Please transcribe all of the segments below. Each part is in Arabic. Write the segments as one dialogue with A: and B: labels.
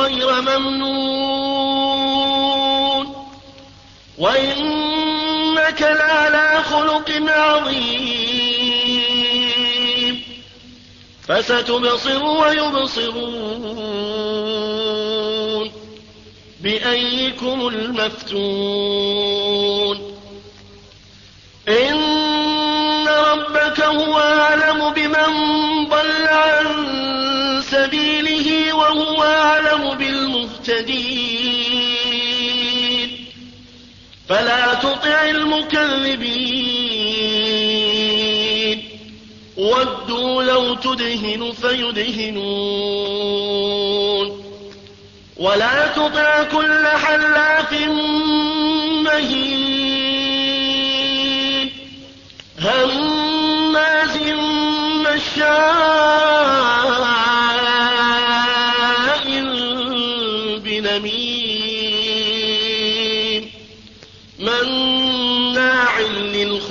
A: غير ممنون. وإنك لعلى خلق عظيم. فستبصر ويبصرون بأيكم المفتون. بالمهتدين فلا تطع المكذبين. ودوا لو تدهن فيدهنون. ولا تطع كل حلاف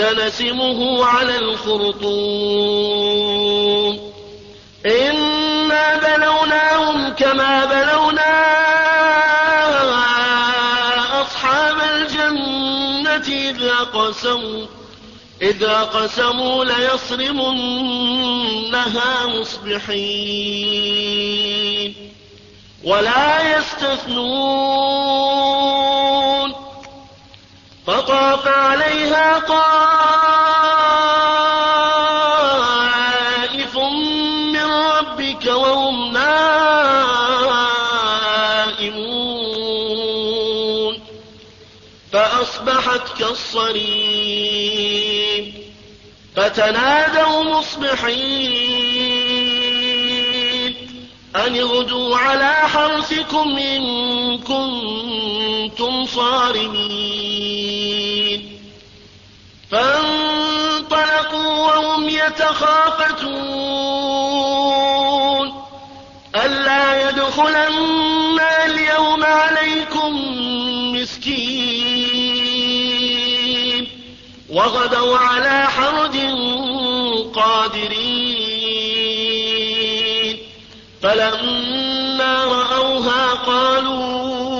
A: سنسمه على الخرطوم. إنا بلوناهم كما بلونا أصحاب الجنة إذا قسموا إذا قسموا ليصرمنها مصبحين. ولا يستثنون. فطاف عليها طائف ربك وهم نائمون فأصبحت كالصريم فتنادوا مصبحين أن اغدوا على حرثكم إن كنتم صارمين فانطلقوا وهم يتخافتون ألا يدخلن اليوم عليكم مسكين. وغدوا على حرد قادرين. فلما رأوها قالوا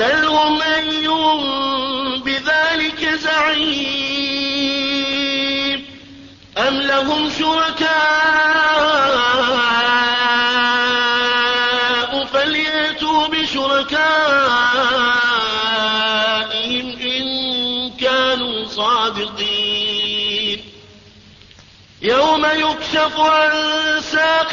A: سلهم أيهم بذلك زعيم أم لهم شركاء فليأتوا بشركائهم إن كانوا صادقين يوم يكشف عن ساق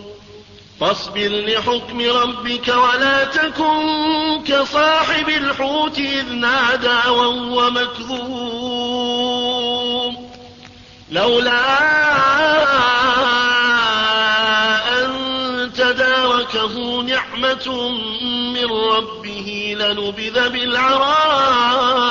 A: فاصبر لحكم ربك ولا تكن كصاحب الحوت إذ نادى وهو مكذوب. لولا أن تداركه نعمة من ربه لنبذ بالعراء